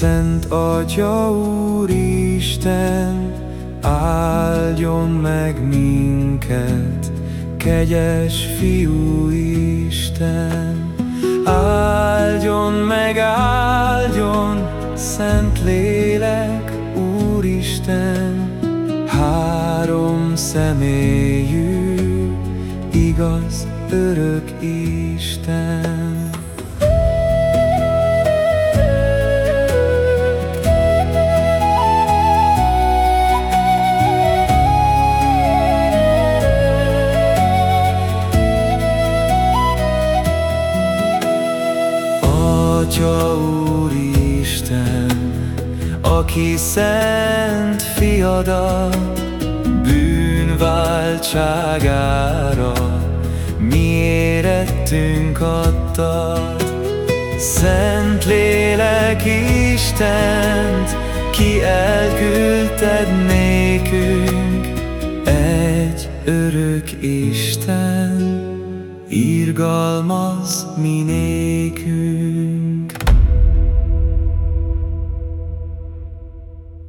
Szent Atya Úristen, áldjon meg minket, kegyes Fiú Isten. Áldjon meg, áldjon, Szent Lélek, Úristen, három személyű, igaz, örök Isten. Atya Úristen, aki szent fiadat bűnváltságára mi érettünk adtad. Szent Lélek Istent, ki elküldted nékünk, egy örök Isten, irgalmaz mi nékünk.